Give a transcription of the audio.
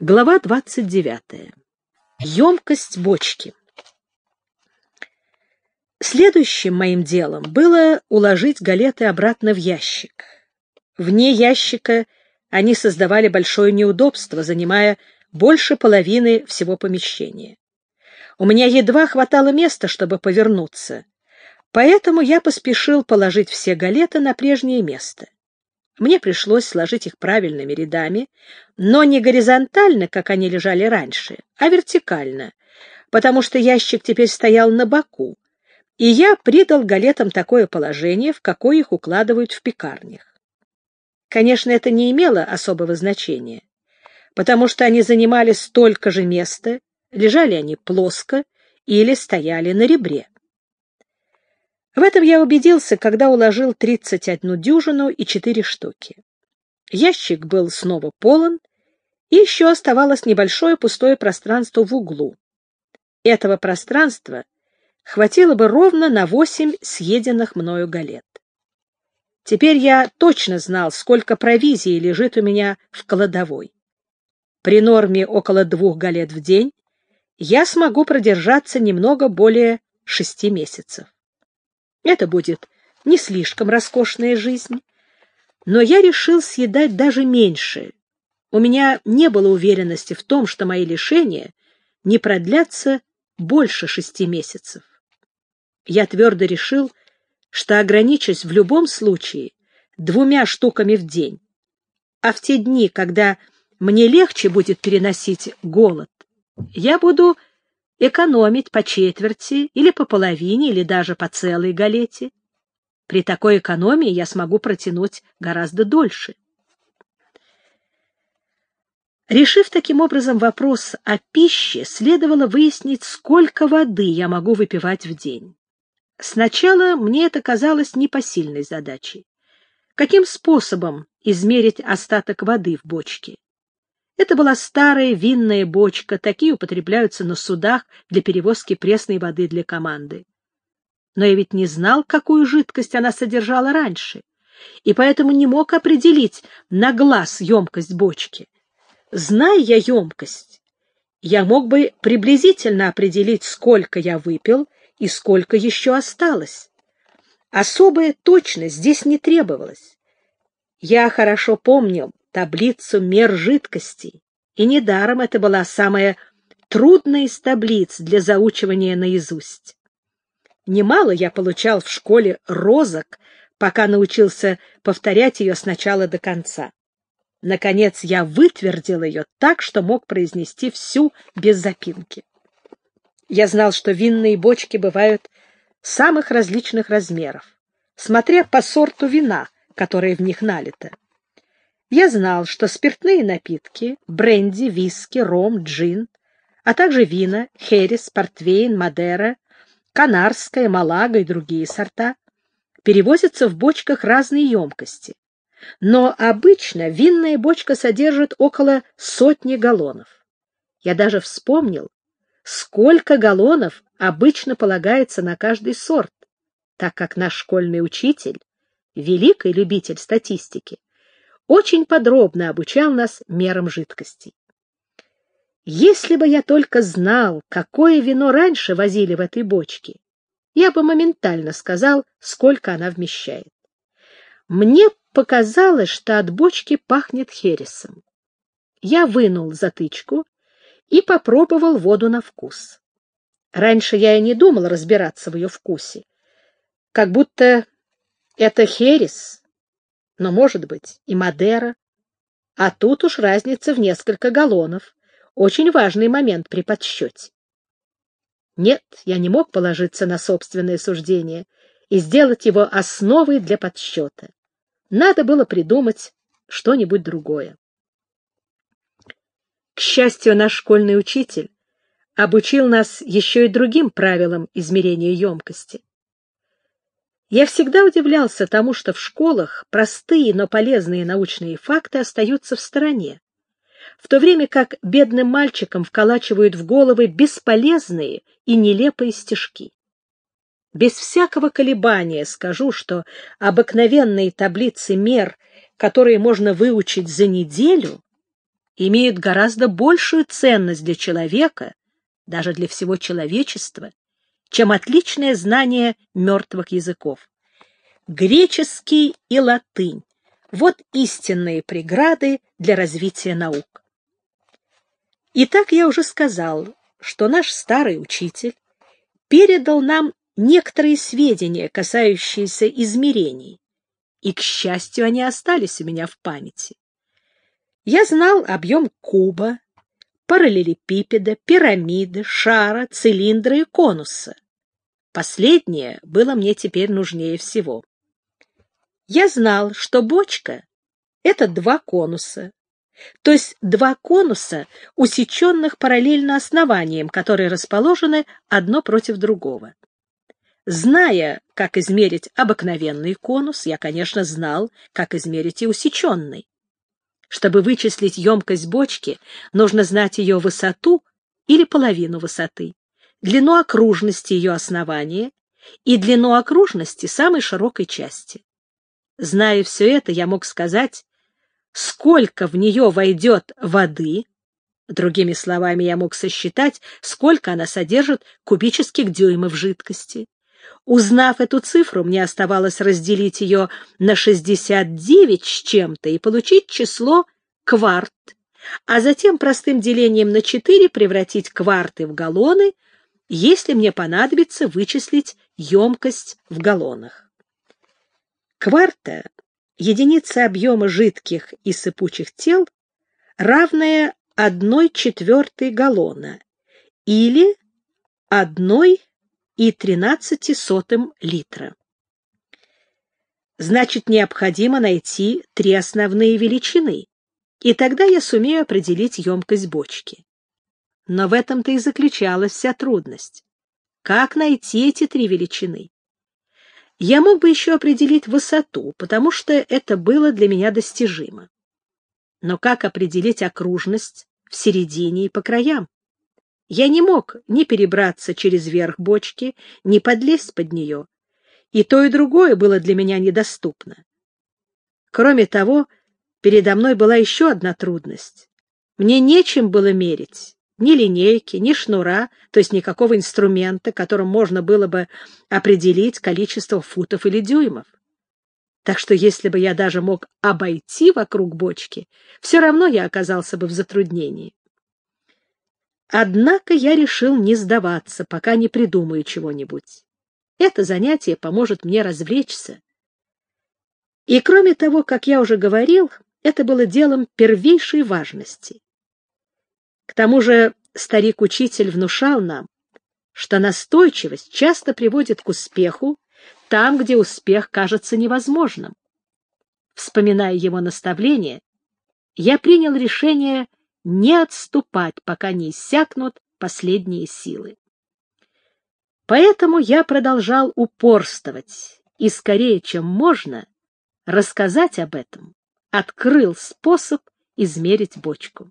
Глава 29. Емкость бочки. Следующим моим делом было уложить галеты обратно в ящик. Вне ящика они создавали большое неудобство, занимая больше половины всего помещения. У меня едва хватало места, чтобы повернуться, поэтому я поспешил положить все галеты на прежнее место. Мне пришлось сложить их правильными рядами, но не горизонтально, как они лежали раньше, а вертикально, потому что ящик теперь стоял на боку, и я придал галетам такое положение, в какое их укладывают в пекарнях. Конечно, это не имело особого значения, потому что они занимали столько же места, лежали они плоско или стояли на ребре. В этом я убедился, когда уложил 31 дюжину и 4 штуки. Ящик был снова полон, и еще оставалось небольшое пустое пространство в углу. Этого пространства хватило бы ровно на 8 съеденных мною галет. Теперь я точно знал, сколько провизии лежит у меня в кладовой. При норме около двух галет в день я смогу продержаться немного более шести месяцев. Это будет не слишком роскошная жизнь, но я решил съедать даже меньше. У меня не было уверенности в том, что мои лишения не продлятся больше шести месяцев. Я твердо решил, что ограничусь в любом случае двумя штуками в день. А в те дни, когда мне легче будет переносить голод, я буду экономить по четверти или по половине, или даже по целой галете. При такой экономии я смогу протянуть гораздо дольше. Решив таким образом вопрос о пище, следовало выяснить, сколько воды я могу выпивать в день. Сначала мне это казалось непосильной задачей. Каким способом измерить остаток воды в бочке? Это была старая винная бочка, такие употребляются на судах для перевозки пресной воды для команды. Но я ведь не знал, какую жидкость она содержала раньше, и поэтому не мог определить на глаз емкость бочки. Зная я емкость, я мог бы приблизительно определить, сколько я выпил и сколько еще осталось. Особая точность здесь не требовалась. Я хорошо помнил, таблицу мер жидкостей, и недаром это была самая трудная из таблиц для заучивания наизусть. Немало я получал в школе розок, пока научился повторять ее сначала до конца. Наконец я вытвердил ее так, что мог произнести всю без запинки. Я знал, что винные бочки бывают самых различных размеров, смотря по сорту вина, которое в них налито. Я знал, что спиртные напитки, бренди, виски, ром, джин, а также вина, херес, портвейн, мадера, канарская, малага и другие сорта перевозятся в бочках разной емкости. Но обычно винная бочка содержит около сотни галлонов. Я даже вспомнил, сколько галлонов обычно полагается на каждый сорт, так как наш школьный учитель, великий любитель статистики, очень подробно обучал нас мерам жидкостей. Если бы я только знал, какое вино раньше возили в этой бочке, я бы моментально сказал, сколько она вмещает. Мне показалось, что от бочки пахнет хересом. Я вынул затычку и попробовал воду на вкус. Раньше я и не думал разбираться в ее вкусе, как будто это херес но, может быть, и Мадера. А тут уж разница в несколько галлонов. Очень важный момент при подсчете. Нет, я не мог положиться на собственное суждение и сделать его основой для подсчета. Надо было придумать что-нибудь другое. К счастью, наш школьный учитель обучил нас еще и другим правилам измерения емкости. Я всегда удивлялся тому, что в школах простые, но полезные научные факты остаются в стороне, в то время как бедным мальчикам вколачивают в головы бесполезные и нелепые стишки. Без всякого колебания скажу, что обыкновенные таблицы мер, которые можно выучить за неделю, имеют гораздо большую ценность для человека, даже для всего человечества, чем отличное знание мертвых языков. Греческий и латынь — вот истинные преграды для развития наук. Итак, я уже сказал, что наш старый учитель передал нам некоторые сведения, касающиеся измерений, и, к счастью, они остались у меня в памяти. Я знал объем куба, параллелепипеда, пирамиды, шара, цилиндра и конуса. Последнее было мне теперь нужнее всего. Я знал, что бочка — это два конуса, то есть два конуса, усеченных параллельно основаниям, которые расположены одно против другого. Зная, как измерить обыкновенный конус, я, конечно, знал, как измерить и усеченный. Чтобы вычислить емкость бочки, нужно знать ее высоту или половину высоты, длину окружности ее основания и длину окружности самой широкой части. Зная все это, я мог сказать, сколько в нее войдет воды, другими словами, я мог сосчитать, сколько она содержит кубических дюймов жидкости. Узнав эту цифру, мне оставалось разделить ее на 69 с чем-то и получить число кварт, а затем простым делением на 4 превратить кварты в галлоны, если мне понадобится вычислить емкость в галлонах. Кварта — единица объема жидких и сыпучих тел, равная 1 четвертой галлона или 1 и 13 сотым литра. Значит, необходимо найти три основные величины, и тогда я сумею определить емкость бочки. Но в этом-то и заключалась вся трудность. Как найти эти три величины? Я мог бы еще определить высоту, потому что это было для меня достижимо. Но как определить окружность в середине и по краям? Я не мог ни перебраться через верх бочки, ни подлезть под нее. И то, и другое было для меня недоступно. Кроме того, передо мной была еще одна трудность. Мне нечем было мерить, ни линейки, ни шнура, то есть никакого инструмента, которым можно было бы определить количество футов или дюймов. Так что если бы я даже мог обойти вокруг бочки, все равно я оказался бы в затруднении. Однако я решил не сдаваться, пока не придумаю чего-нибудь. Это занятие поможет мне развлечься. И кроме того, как я уже говорил, это было делом первейшей важности. К тому же старик-учитель внушал нам, что настойчивость часто приводит к успеху там, где успех кажется невозможным. Вспоминая его наставление, я принял решение не отступать, пока не иссякнут последние силы. Поэтому я продолжал упорствовать и скорее, чем можно, рассказать об этом, открыл способ измерить бочку.